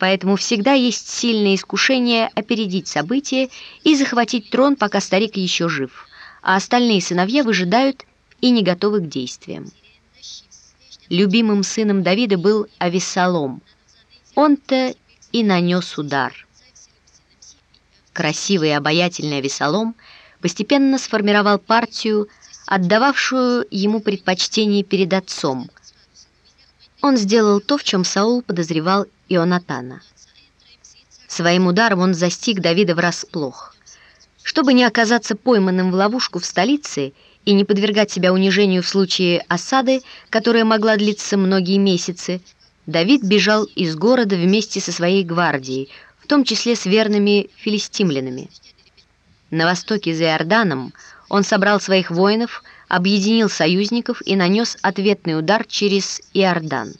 Поэтому всегда есть сильное искушение опередить события и захватить трон, пока старик еще жив, а остальные сыновья выжидают и не готовы к действиям. Любимым сыном Давида был Авессалом. Он-то и нанес удар. Красивый и обаятельный Авессалом постепенно сформировал партию, отдававшую ему предпочтение перед отцом. Он сделал то, в чем Саул подозревал Ионатана. Своим ударом он застиг Давида врасплох. Чтобы не оказаться пойманным в ловушку в столице и не подвергать себя унижению в случае осады, которая могла длиться многие месяцы, Давид бежал из города вместе со своей гвардией, в том числе с верными филистимлянами. На востоке за Иорданом он собрал своих воинов, объединил союзников и нанес ответный удар через Иордан.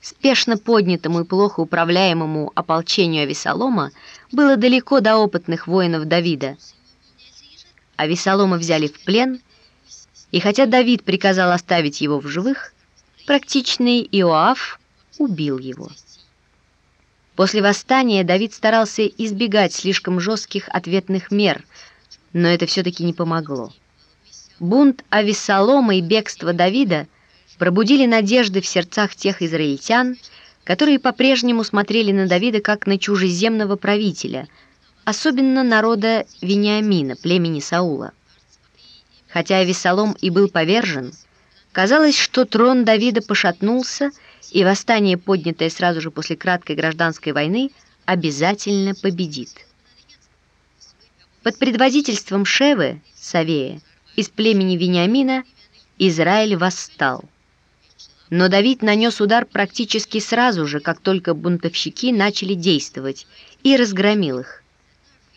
Спешно поднятому и плохо управляемому ополчению Авесолома было далеко до опытных воинов Давида. Авесолома взяли в плен, и хотя Давид приказал оставить его в живых, практичный Иоав убил его. После восстания Давид старался избегать слишком жестких ответных мер, но это все-таки не помогло. Бунт Авессалома и бегство Давида пробудили надежды в сердцах тех израильтян, которые по-прежнему смотрели на Давида как на чужеземного правителя, особенно народа Вениамина, племени Саула. Хотя Авессалом и был повержен, казалось, что трон Давида пошатнулся, и восстание, поднятое сразу же после краткой гражданской войны, обязательно победит. Под предводительством Шевы, Савея, из племени Вениамина, Израиль восстал. Но Давид нанес удар практически сразу же, как только бунтовщики начали действовать, и разгромил их.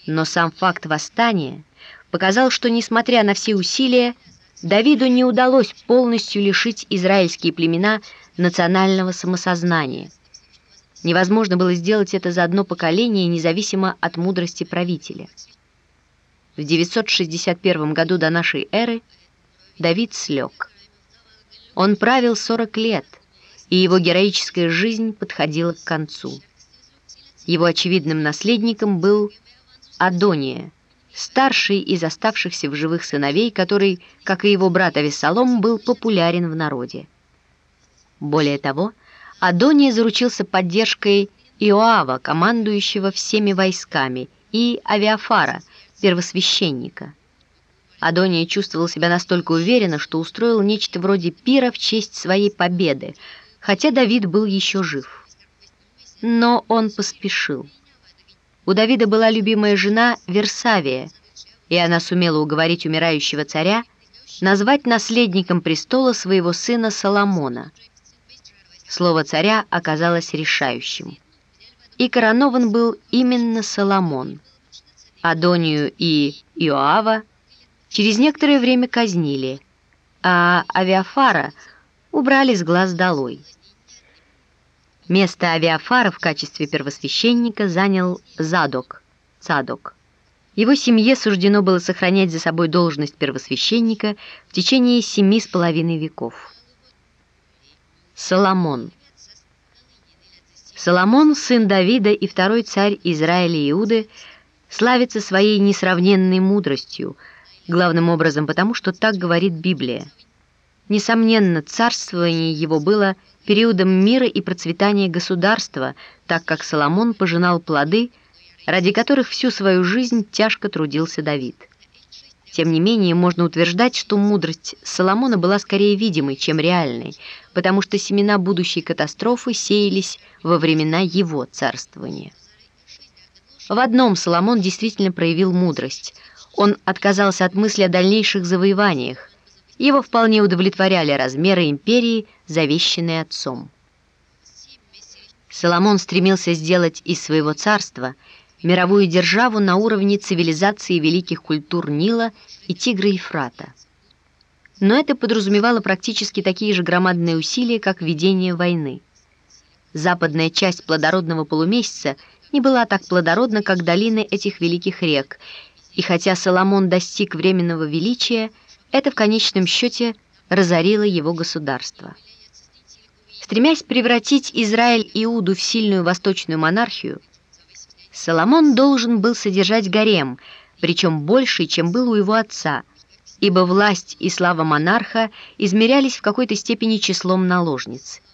Но сам факт восстания показал, что, несмотря на все усилия, Давиду не удалось полностью лишить израильские племена национального самосознания. Невозможно было сделать это за одно поколение, независимо от мудрости правителя. В 961 году до нашей эры Давид слег. Он правил 40 лет, и его героическая жизнь подходила к концу. Его очевидным наследником был Адония, старший из оставшихся в живых сыновей, который, как и его брат Авессалом, был популярен в народе. Более того, Адония заручился поддержкой Иоава, командующего всеми войсками, и Авиафара, первосвященника. Адония чувствовал себя настолько уверенно, что устроил нечто вроде пира в честь своей победы, хотя Давид был еще жив. Но он поспешил. У Давида была любимая жена Версавия, и она сумела уговорить умирающего царя назвать наследником престола своего сына Соломона – Слово царя оказалось решающим. И коронован был именно Соломон. Адонию и Иоава через некоторое время казнили, а Авиафара убрали с глаз долой. Место Авиафара в качестве первосвященника занял Задок, Цадок. Его семье суждено было сохранять за собой должность первосвященника в течение семи с половиной веков. Соломон. Соломон, сын Давида и второй царь Израиля Иуды, славится своей несравненной мудростью, главным образом потому, что так говорит Библия. Несомненно, царствование его было периодом мира и процветания государства, так как Соломон пожинал плоды, ради которых всю свою жизнь тяжко трудился Давид. Тем не менее, можно утверждать, что мудрость Соломона была скорее видимой, чем реальной, потому что семена будущей катастрофы сеялись во времена его царствования. В одном Соломон действительно проявил мудрость. Он отказался от мысли о дальнейших завоеваниях. Его вполне удовлетворяли размеры империи, завещанные отцом. Соломон стремился сделать из своего царства – мировую державу на уровне цивилизации великих культур Нила и Тигра-Ефрата. Но это подразумевало практически такие же громадные усилия, как ведение войны. Западная часть плодородного полумесяца не была так плодородна, как долины этих великих рек, и хотя Соломон достиг временного величия, это в конечном счете разорило его государство. Стремясь превратить Израиль Иуду в сильную восточную монархию, Соломон должен был содержать гарем, причем больше, чем был у его отца, ибо власть и слава монарха измерялись в какой-то степени числом наложниц –